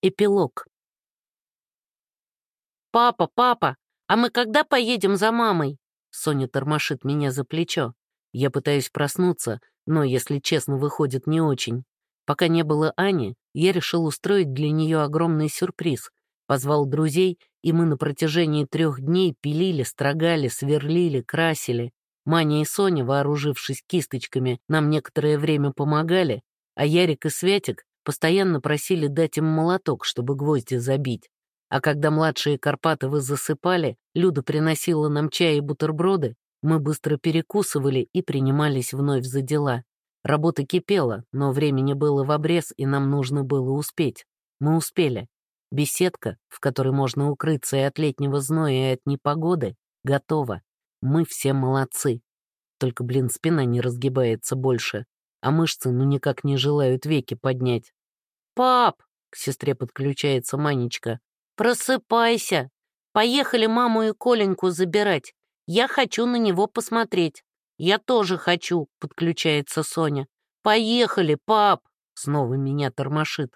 Эпилог. «Папа, папа, а мы когда поедем за мамой?» Соня тормошит меня за плечо. Я пытаюсь проснуться, но, если честно, выходит не очень. Пока не было Ани, я решил устроить для нее огромный сюрприз. Позвал друзей, и мы на протяжении трех дней пилили, строгали, сверлили, красили. Маня и Соня, вооружившись кисточками, нам некоторое время помогали, а Ярик и Святик постоянно просили дать им молоток, чтобы гвозди забить. А когда младшие Карпатовы засыпали, Люда приносила нам чай и бутерброды, мы быстро перекусывали и принимались вновь за дела. Работа кипела, но времени было в обрез, и нам нужно было успеть. Мы успели. Беседка, в которой можно укрыться и от летнего зноя, и от непогоды, готова. Мы все молодцы. Только, блин, спина не разгибается больше, а мышцы ну никак не желают веки поднять. «Пап!» — к сестре подключается Манечка. «Просыпайся! Поехали маму и Коленьку забирать. Я хочу на него посмотреть». «Я тоже хочу», — подключается Соня. «Поехали, пап!» — снова меня тормошит.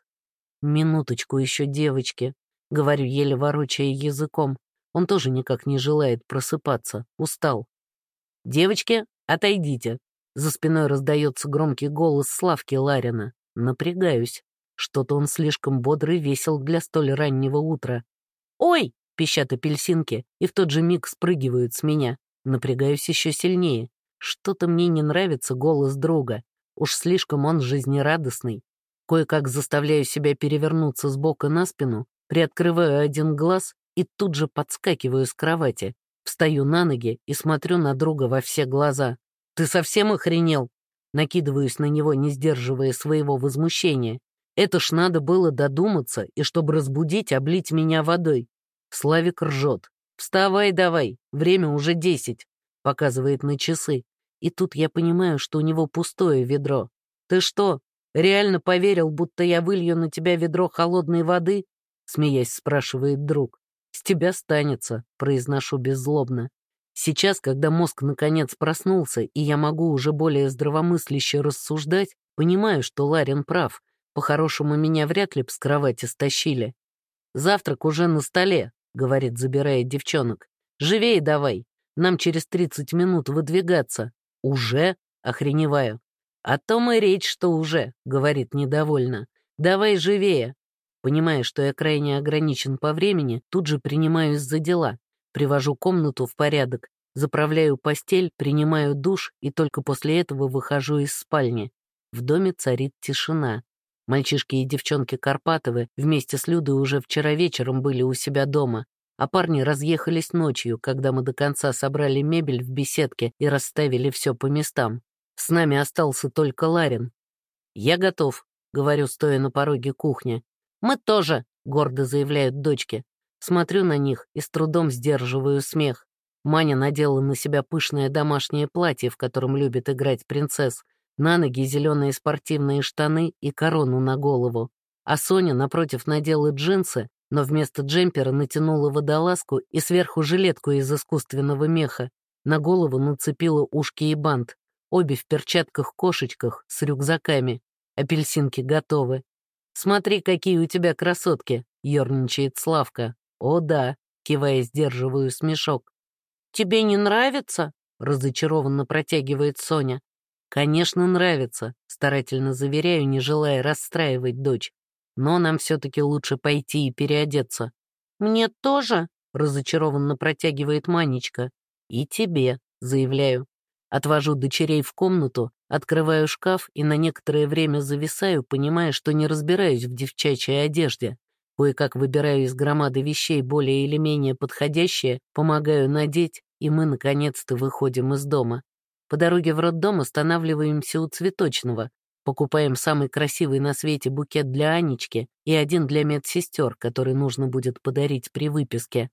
«Минуточку еще, девочки», — говорю, еле ворочая языком. Он тоже никак не желает просыпаться, устал. «Девочки, отойдите!» За спиной раздается громкий голос Славки Ларина. Напрягаюсь. Что-то он слишком бодрый весел для столь раннего утра. «Ой!» — пищат апельсинки, и в тот же миг спрыгивают с меня. Напрягаюсь еще сильнее. Что-то мне не нравится голос друга. Уж слишком он жизнерадостный. Кое-как заставляю себя перевернуться с бока на спину, приоткрываю один глаз и тут же подскакиваю с кровати. Встаю на ноги и смотрю на друга во все глаза. «Ты совсем охренел?» Накидываюсь на него, не сдерживая своего возмущения. Это ж надо было додуматься, и чтобы разбудить, облить меня водой. Славик ржет. «Вставай давай, время уже десять», — показывает на часы. И тут я понимаю, что у него пустое ведро. «Ты что, реально поверил, будто я вылью на тебя ведро холодной воды?» — смеясь спрашивает друг. «С тебя станется», — произношу беззлобно. Сейчас, когда мозг наконец проснулся, и я могу уже более здравомысляще рассуждать, понимаю, что Ларин прав — по-хорошему, меня вряд ли б с кровати стащили. «Завтрак уже на столе», — говорит, забирая девчонок. «Живее давай, нам через тридцать минут выдвигаться». «Уже?» — охреневаю. «О том и речь, что уже», — говорит недовольно. «Давай живее». Понимая, что я крайне ограничен по времени, тут же принимаюсь за дела. Привожу комнату в порядок, заправляю постель, принимаю душ и только после этого выхожу из спальни. В доме царит тишина. Мальчишки и девчонки Карпатовы вместе с Людой уже вчера вечером были у себя дома, а парни разъехались ночью, когда мы до конца собрали мебель в беседке и расставили все по местам. С нами остался только Ларин. «Я готов», — говорю, стоя на пороге кухни. «Мы тоже», — гордо заявляют дочки. Смотрю на них и с трудом сдерживаю смех. Маня надела на себя пышное домашнее платье, в котором любит играть принцесс, на ноги зеленые спортивные штаны и корону на голову. А Соня, напротив, надела джинсы, но вместо джемпера натянула водолазку и сверху жилетку из искусственного меха. На голову нацепила ушки и бант. Обе в перчатках-кошечках с рюкзаками. Апельсинки готовы. «Смотри, какие у тебя красотки!» — ерничает Славка. «О да!» — кивая, сдерживаю смешок. «Тебе не нравится?» — разочарованно протягивает Соня. «Конечно, нравится», — старательно заверяю, не желая расстраивать дочь. «Но нам все-таки лучше пойти и переодеться». «Мне тоже?» — разочарованно протягивает Манечка. «И тебе», — заявляю. Отвожу дочерей в комнату, открываю шкаф и на некоторое время зависаю, понимая, что не разбираюсь в девчачьей одежде. Кое-как выбираю из громады вещей более или менее подходящие, помогаю надеть, и мы, наконец-то, выходим из дома. По дороге в роддом останавливаемся у цветочного, покупаем самый красивый на свете букет для Анечки и один для медсестер, который нужно будет подарить при выписке.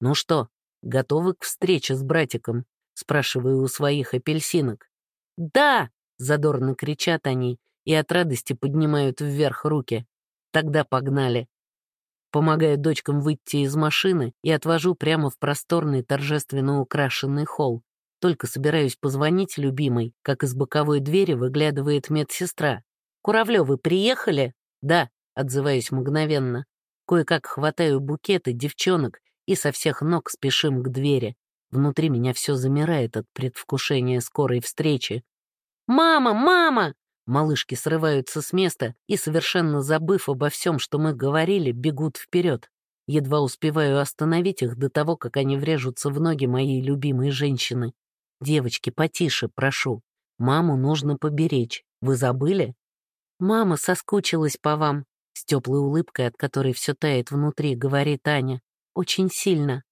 «Ну что, готовы к встрече с братиком?» — спрашиваю у своих апельсинок. «Да!» — задорно кричат они и от радости поднимают вверх руки. Тогда погнали. Помогаю дочкам выйти из машины и отвожу прямо в просторный торжественно украшенный холл. Только собираюсь позвонить любимой, как из боковой двери выглядывает медсестра. «Куравлёвы приехали?» «Да», — отзываюсь мгновенно. Кое-как хватаю букеты, девчонок и со всех ног спешим к двери. Внутри меня все замирает от предвкушения скорой встречи. «Мама! Мама!» Малышки срываются с места и, совершенно забыв обо всем, что мы говорили, бегут вперед. Едва успеваю остановить их до того, как они врежутся в ноги моей любимой женщины. «Девочки, потише, прошу. Маму нужно поберечь. Вы забыли?» «Мама соскучилась по вам», — с теплой улыбкой, от которой все тает внутри, говорит Аня. «Очень сильно».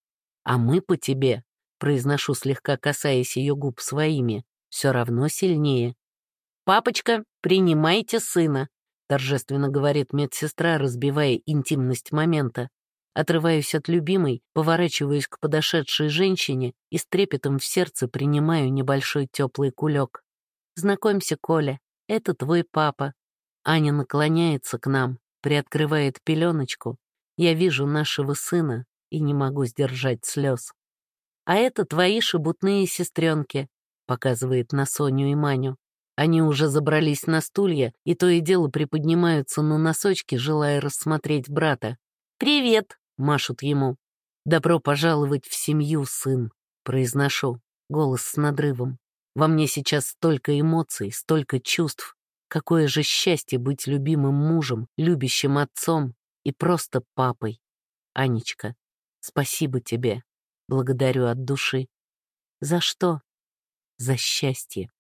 «А мы по тебе», — произношу, слегка касаясь ее губ своими, «все равно сильнее». «Папочка, принимайте сына», — торжественно говорит медсестра, разбивая интимность момента. Отрываюсь от любимой, поворачиваюсь к подошедшей женщине и с трепетом в сердце принимаю небольшой теплый кулек. «Знакомься, Коля, это твой папа». Аня наклоняется к нам, приоткрывает пеленочку. Я вижу нашего сына и не могу сдержать слез. «А это твои шебутные сестренки», — показывает на Соню и Маню. Они уже забрались на стулья и то и дело приподнимаются на носочки, желая рассмотреть брата. «Привет!» — машут ему. «Добро пожаловать в семью, сын!» — произношу, голос с надрывом. Во мне сейчас столько эмоций, столько чувств. Какое же счастье быть любимым мужем, любящим отцом и просто папой. Анечка, спасибо тебе. Благодарю от души. За что? За счастье.